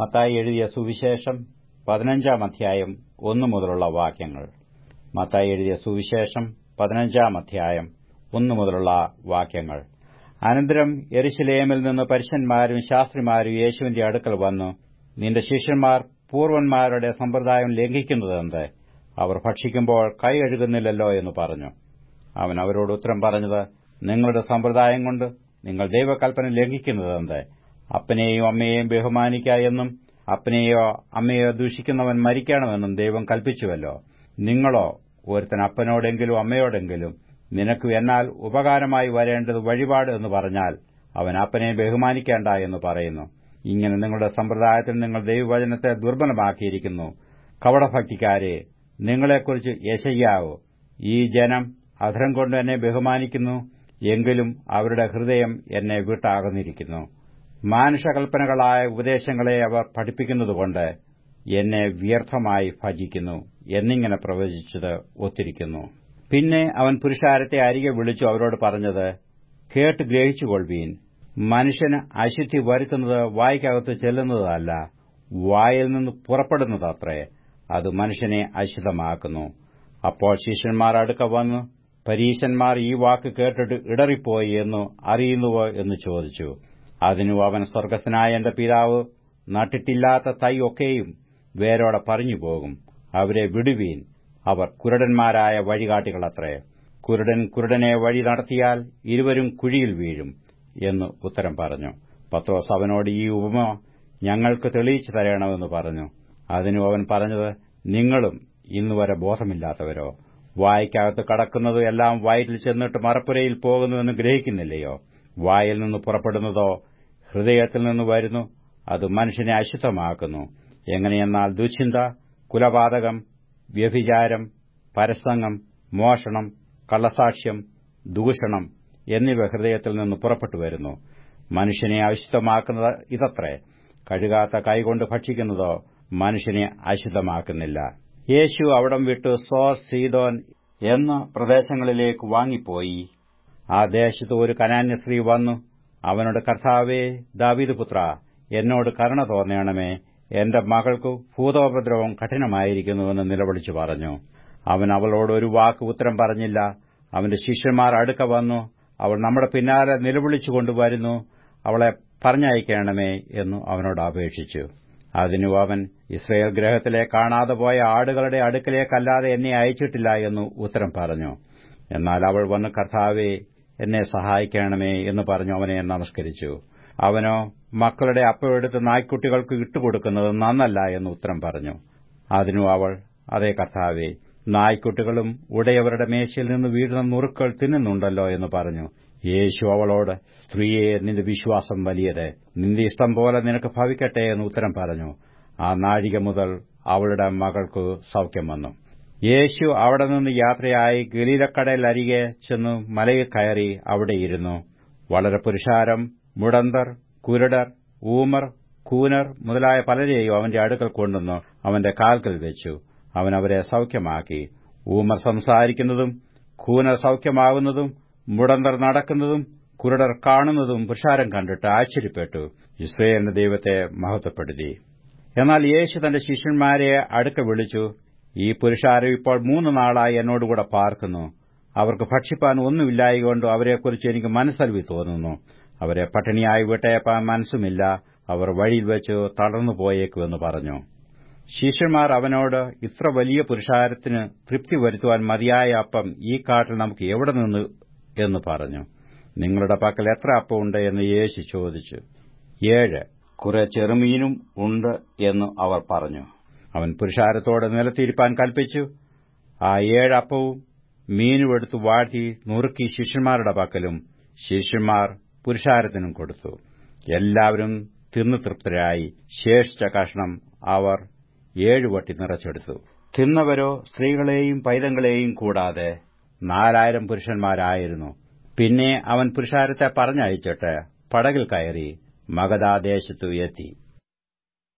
മത്തായി എഴുതിയ സുവിശേഷം പതിനഞ്ചാം അധ്യായം ഒന്നു മുതലുള്ള വാക്യങ്ങൾ. മത്തായി എഴുതിയ സുവിശേഷം പതിനഞ്ചാം അധ്യായം ഒന്നു മുതലുള്ള വാക്യങ്ങൾ. അനന്തരം എരിശിലേമിൽ നിന്ന് പരുഷന്മാരും ശാസ്ത്രിമാരും യേശുവിന്റെ അടുക്കൽ വന്നു. നിന്റെ ശിഷ്യന്മാർ പൂർവന്മാരുടെ സമ്പ്രദായം ലംഘിക്കുന്നതെന്ത്? അവർ ഭക്ഷിക്കുമ്പോൾ കൈ കഴുകുന്നില്ലല്ലോ എന്ന് പറഞ്ഞു. അവൻ അവരോട് ഉത്തരം പറഞ്ഞത് നിങ്ങളുടെ സമ്പ്രദായം കൊണ്ട് നിങ്ങൾ ദൈവകൽപ്പന ലംഘിക്കുന്നതെന്ത്? അപ്പനെയും അമ്മയെയും ബഹുമാനിക്ക എന്നും അപ്പനെയോ അമ്മയോ ദൂഷിക്കുന്നവൻ മരിക്കണമെന്നും ദൈവം കൽപ്പിച്ചുവല്ലോ. നിങ്ങളോ ഒരുത്തൻ അപ്പനോടെങ്കിലും അമ്മയോടെങ്കിലും നിനക്ക് എന്നാൽ ഉപകാരമായി വരേണ്ടത് വഴിപാട് എന്ന് പറഞ്ഞാൽ അവൻ അപ്പനെ ബഹുമാനിക്കേണ്ട എന്ന് പറയുന്നു. ഇങ്ങനെ നിങ്ങളുടെ സമ്പ്രദായത്തിൽ നിങ്ങൾ ദൈവവചനത്തെ ദുർബലമാക്കിയിരിക്കുന്നു. കവടഭക്തിക്കാരെ നിങ്ങളെക്കുറിച്ച് യശയ്യാവോ ഈ ജനം അധരം കൊണ്ട് എന്നെ ബഹുമാനിക്കുന്നു എങ്കിലും അവരുടെ ഹൃദയം എന്നെ വിട്ടാകുന്നിരിക്കുന്നു. മാനുഷകൽപ്പനകളായ ഉപദേശങ്ങളെ അവർ പഠിപ്പിക്കുന്നതുകൊണ്ട് എന്നെ വ്യർത്ഥമായി ഭജിക്കുന്നു എന്നിങ്ങനെ പ്രവചിച്ചത് ഒത്തിരിക്കുന്നു. പിന്നെ അവൻ പുരുഷാരത്തെ അരികെ വിളിച്ചു അവരോട് പറഞ്ഞത് കേട്ട് ഗ്രഹിച്ചുകൊള്ളുവീൻ. മനുഷ്യന് അശുദ്ധി വരുത്തുന്നത് വായ്ക്കകത്ത് ചെല്ലുന്നതല്ല വായിൽ നിന്ന് പുറപ്പെടുന്നതത്രേ. അത് മനുഷ്യനെ അശുദ്ധമാക്കുന്നു. അപ്പോൾ ശിഷ്യന്മാർ അടുക്ക വന്നു പരീശന്മാർ ഈ വാക്ക് കേട്ടിട്ട് ഇടറിപ്പോയി എന്ന് അറിയുന്നുവോ? എന്ന് ചോദിച്ചു. അതിനു അവൻ സ്വർഗസ്നായ എന്റെ പിതാവ് നട്ടിട്ടില്ലാത്ത തൈ ഒക്കെയും വേരോടെ പറഞ്ഞുപോകും. അവരെ വിടുവീൻ അവർ കുരുടന്മാരായ വഴികാട്ടികളത്രേ. കുരുടൻ കുരുടനെ വഴി നടത്തിയാൽ ഇരുവരും കുഴിയിൽ വീഴും എന്ന് ഉത്തരം പറഞ്ഞു. പത്രോസ് അവനോട് ഈ ഉപമ ഞങ്ങൾക്ക് തെളിയിച്ചു തരണമെന്ന് പറഞ്ഞു. അതിനു അവൻ പറഞ്ഞത് നിങ്ങളും ഇന്നുവരെ ബോധമില്ലാത്തവരോ? വായ്ക്കകത്ത് കടക്കുന്നത് എല്ലാം വയറ്റിൽ ചെന്നിട്ട് മറപ്പുരയിൽ പോകുന്നുവെന്ന് ഗ്രഹിക്കുന്നില്ലയോ? വായിൽ നിന്ന് പുറപ്പെടുന്നതോ ഹൃദയത്തിൽ നിന്ന് വരുന്നു അത് മനുഷ്യനെ അശുദ്ധമാക്കുന്നു. എങ്ങനെയെന്നാൽ ദുശ്ചിന്ത കുലപാതകം വ്യഭിചാരം പരസംഗം മോഷണം കള്ളസാക്ഷ്യം ദൂഷണം എന്നിവ ഹൃദയത്തിൽ നിന്ന് പുറപ്പെട്ടു വരുന്നു. മനുഷ്യനെ അശുദ്ധമാക്കുന്നത് ഇതത്രേ. കഴുകാത്ത കൈകൊണ്ട് ഭക്ഷിക്കുന്നതോ മനുഷ്യനെ അശുദ്ധമാക്കുന്നില്ല. യേശു അവിടം വിട്ട് സോർ സീതോൻ എന്ന പ്രദേശങ്ങളിലേക്ക് വാങ്ങിപ്പോയി. ആ ദേശത്ത് ഒരു കനാന്യ സ്ത്രീ വന്നു. അവനോട് കർത്താവേ ദാവീദ് പുത്ര എന്നോട് കരുണ തോന്നണമേ. എന്റെ മകൾക്ക് ഭൂതോപദ്രവം കഠിനമായിരിക്കുന്നുവെന്ന് നിലവിളിച്ചു പറഞ്ഞു. അവൻ അവളോട് ഒരു വാക്ക് ഉത്തരം പറഞ്ഞില്ല. അവന്റെ ശിഷ്യന്മാർ അടുക്ക വന്നു. അവൾ നമ്മുടെ പിന്നാലെ നിലവിളിച്ചുകൊണ്ടുവരുന്നു അവളെ പറഞ്ഞയക്കണമേ എന്നു അവനോട് അപേക്ഷിച്ചു. അതിനു അവൻ ഇസ്രയേൽ ഗ്രഹത്തിലെ കാണാതെ പോയ ആടുകളുടെ അടുക്കലേക്കല്ലാതെ എന്നെ അയച്ചിട്ടില്ല എന്നു ഉത്തരം പറഞ്ഞു. എന്നാൽ അവൾ വന്ന് കർത്താവെ എന്നെ സഹായിക്കണമേ എന്ന് പറഞ്ഞു അവനെ നമസ്കരിച്ചു. അവനോ മക്കളുടെ അപ്പമെടുത്ത് നായ്ക്കുട്ടികൾക്ക് ഇട്ടുകൊടുക്കുന്നത് നന്നല്ല എന്ന് ഉത്തരം പറഞ്ഞു. അതിനു അവൾ അതേ കർത്താവെ നായ്ക്കുട്ടികളും ഉടയവരുടെ മേശയിൽ നിന്ന് വീഴുന്ന നുറുക്കൾ തിന്നുന്നുണ്ടല്ലോ എന്ന് പറഞ്ഞു. യേശു അവളോട് സ്ത്രീയെ നിന്റെ വിശ്വാസം വലിയത്. നിന്റെ ഇഷ്ടം പോലെ നിനക്ക് ഭവിക്കട്ടെ എന്ന് ഉത്തരം പറഞ്ഞു. ആ നാഴിക മുതൽ അവളുടെ മകൾക്ക് സൌഖ്യം വന്നു. യേശു അവിടെ നിന്ന് യാത്രയായി ഗലീലക്കടലരികെ ചെന്ന് മലയിൽ കയറി അവിടെയിരുന്നു വളരെ പുരുഷാരം മുടന്തർ കുരുടർ ഊമർ കൂനർ മുതലായ പലരെയും അവന്റെ അടുക്കൽ കൊണ്ടുവന്നു അവന്റെ കാൽക്കൽ വെച്ചു. അവൻ അവരെ സൌഖ്യമാക്കി. ഊമർ സംസാരിക്കുന്നതും കൂനർ സൌഖ്യമാകുന്നതും മുടന്തർ നടക്കുന്നതും കുരുടർ കാണുന്നതും പുരുഷാരം കണ്ടിട്ട് ആശ്ചര്യപ്പെട്ടു. ഇസ്രയേലിന്റെ ദൈവത്തെ മഹത്വപ്പെടുത്തി. എന്നാൽ യേശു തന്റെ ശിഷ്യന്മാരെ അടുക്ക വിളിച്ചു ഈ പുരുഷാരം ഇപ്പോൾ മൂന്ന് നാളായി എന്നോടുകൂടെ പാർക്കുന്നു. അവർക്ക് ഭക്ഷിപ്പാൻ ഒന്നുമില്ലായകൊണ്ട് അവരെക്കുറിച്ച് എനിക്ക് മനസ്സൽവി തോന്നുന്നു. അവരെ പട്ടിണിയായി വിട്ടയപ്പാൻ മനസ്സുമില്ല. അവർ വഴിയിൽ വെച്ച് തളർന്നു പോയേക്കുവെന്ന് പറഞ്ഞു. ശിഷ്യന്മാർ അവനോട് ഇത്ര വലിയ പുരുഷാരത്തിന് തൃപ്തി വരുത്തുവാൻ മതിയായ അപ്പം ഈ കാട്ടിൽ നമുക്ക് എവിടെ നിന്ന്? എന്ന് പറഞ്ഞു. നിങ്ങളുടെ പക്കൽ എത്ര അപ്പമുണ്ട് എന്ന് യേശു ചോദിച്ചു. ഏഴ്. കുറെ ചെറുമീനും ഉണ്ട് എന്ന് അവർ പറഞ്ഞു. അവൻ പുരുഷാരത്തോടെ നിലത്തിരിപ്പാൻ കൽപ്പിച്ചു. ആ ഏഴപ്പവും മീനും എടുത്തു വാഴ്ത്തി നുറുക്കി ശിഷ്യന്മാരുടെ പക്കലും ശിഷ്യന്മാർ പുരുഷാരത്തിനും കൊടുത്തു. എല്ലാവരും തിന്നു തൃപ്തരായി. ശേഷിച്ച കഷ്ണം അവർ ഏഴുവട്ടി നിറച്ചെടുത്തു. തിന്നവരോ സ്ത്രീകളെയും പൈതങ്ങളെയും കൂടാതെ നാലായിരം പുരുഷന്മാരായിരുന്നു. പിന്നെ അവൻ പുരുഷാരത്തെ പറഞ്ഞയച്ചിട്ട് പടകിൽ കയറി മഗധാദേശത്തു എത്തി.